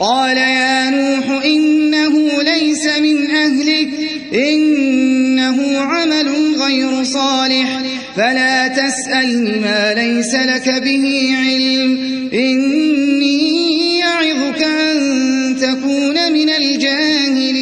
قال يا نوح إنه ليس من أهلك إنه عمل غير صالح فلا تسألني ما ليس لك به علم إني يعظك أن تكون من الجاهلين.